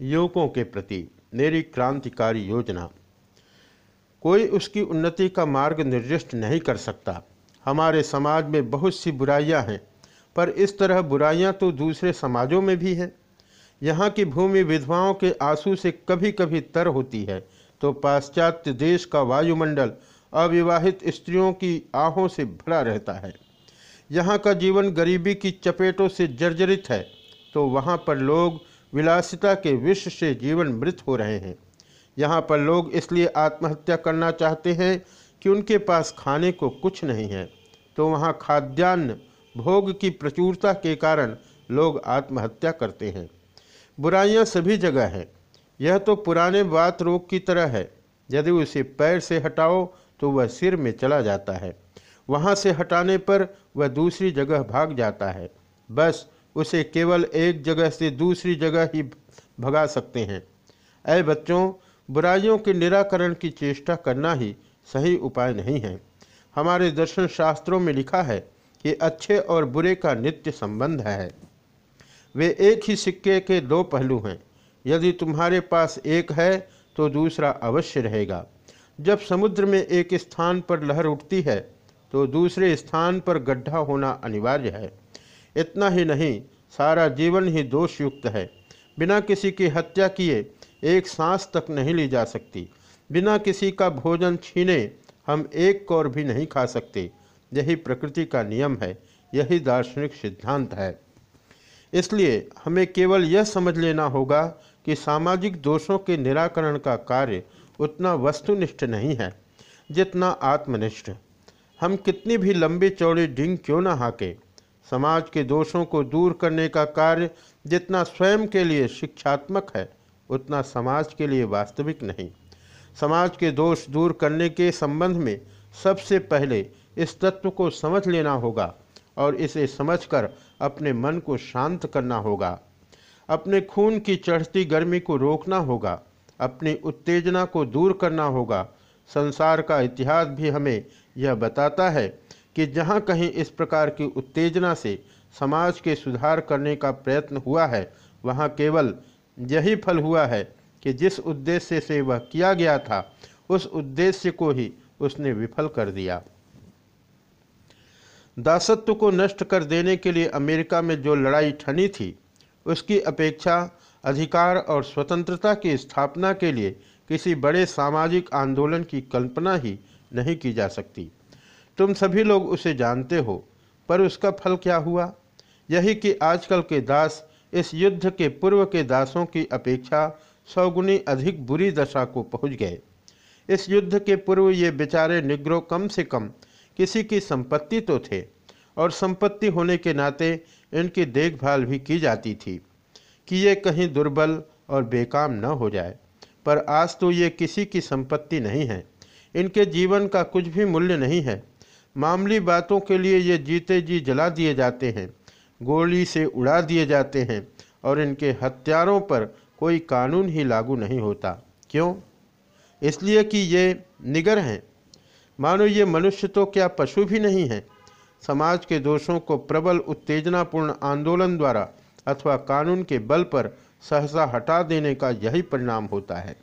युवकों के प्रति मेरी क्रांतिकारी योजना। कोई उसकी उन्नति का मार्ग निर्दिष्ट नहीं कर सकता। हमारे समाज में बहुत सी बुराइयाँ हैं, पर इस तरह बुराइयाँ तो दूसरे समाजों में भी हैं। यहाँ की भूमि विधवाओं के आँसू से कभी कभी तर होती है तो पाश्चात्य देश का वायुमंडल अविवाहित स्त्रियों की आहों से भरा रहता है। यहाँ का जीवन गरीबी की चपेटों से जर्जरित है तो वहाँ पर लोग विलासिता के विष से जीवन मृत हो रहे हैं। यहाँ पर लोग इसलिए आत्महत्या करना चाहते हैं कि उनके पास खाने को कुछ नहीं है। तो वहाँ खाद्यान्न, भोग की प्रचुरता के कारण लोग आत्महत्या करते हैं। बुराइयाँ सभी जगह हैं। यह तो पुराने बात रोग की तरह है। यदि उसे पैर से हटाओ तो वह सिर में चला जाता है। वहाँ से हटाने पर वह दूसरी जगह भाग जाता है। बस उसे केवल एक जगह से दूसरी जगह ही भगा सकते हैं। अय बच्चों, बुराइयों के निराकरण की चेष्टा करना ही सही उपाय नहीं है। हमारे दर्शन शास्त्रों में लिखा है कि अच्छे और बुरे का नित्य संबंध है। वे एक ही सिक्के के दो पहलू हैं। यदि तुम्हारे पास एक है तो दूसरा अवश्य रहेगा। जब समुद्र में एक स्थान पर लहर उठती है तो दूसरे स्थान पर गड्ढा होना अनिवार्य है। इतना ही नहीं सारा जीवन ही दोषयुक्त है। बिना किसी की हत्या किए एक सांस तक नहीं ली जा सकती। बिना किसी का भोजन छीने हम एक कौर भी नहीं खा सकते। यही प्रकृति का नियम है, यही दार्शनिक सिद्धांत है। इसलिए हमें केवल यह समझ लेना होगा कि सामाजिक दोषों के निराकरण का कार्य उतना वस्तुनिष्ठ नहीं है, जितना आत्मनिष्ठ। हम कितनी भी लंबी चौड़ी डिंग क्यों ना हाके? समाज के दोषों को दूर करने का कार्य जितना स्वयं के लिए शिक्षात्मक है, उतना समाज के लिए वास्तविक नहीं। समाज के दोष दूर करने के संबंध में सबसे पहले इस तत्व को समझ लेना होगा और इसे समझकर अपने मन को शांत करना होगा। अपने खून की चढ़ती गर्मी को रोकना होगा, अपनी उत्तेजना को दूर करना होगा। संसार का इतिहास भी हमें यह बताता है कि जहाँ कहीं इस प्रकार की उत्तेजना से समाज के सुधार करने का प्रयत्न हुआ है, वहाँ केवल यही फल हुआ है कि जिस उद्देश्य से वह किया गया था, उस उद्देश्य को ही उसने विफल कर दिया। दासत्व को नष्ट कर देने के लिए अमेरिका में जो लड़ाई ठनी थी, उसकी अपेक्षा अधिकार और स्वतंत्रता की स्थापना के लिए किसी बड़े सामाजिक आंदोलन की कल्पना ही नहीं की जा सकती। तुम सभी लोग उसे जानते हो, पर उसका फल क्या हुआ? यही कि आजकल के दास इस युद्ध के पूर्व के दासों की अपेक्षा सौगुनी अधिक बुरी दशा को पहुँच गए। इस युद्ध के पूर्व ये बेचारे निग्रो कम से कम किसी की संपत्ति तो थे, और संपत्ति होने के नाते इनकी देखभाल भी की जाती थी, कि ये कहीं दुर्बल और बेकाम न हो जाए। पर आज तो ये किसी की संपत्ति नहीं है। इनके जीवन का कुछ भी मूल्य नहीं है। मामूली बातों के लिए ये जीते जी जला दिए जाते हैं, गोली से उड़ा दिए जाते हैं और इनके हत्यारों पर कोई कानून ही लागू नहीं होता। क्यों? इसलिए कि ये निगर हैं। मानो ये मनुष्य तो क्या पशु भी नहीं है? समाज के दोषों को प्रबल उत्तेजनापूर्ण आंदोलन द्वारा अथवा कानून के बल पर सहसा हटा देने का यही परिणाम होता है।